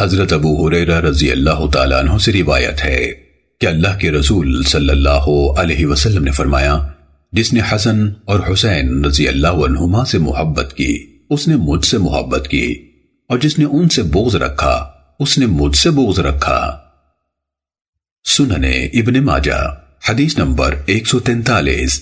حضرت ابو حریرہ رضی اللہ تعالیٰ عنہ سے روایت ہے کہ اللہ کے رسول صلی اللہ علیہ وسلم نے فرمایا، جس نے حسن اور حسین رضی اللہ عنہما سے محبت کی، اس نے مجھ سے محبت کی، اور جس نے ان سے بغض رکھا، اس نے مجھ سے بغض رکھا۔ سننے ابن ماجہ، حدیث نمبر 143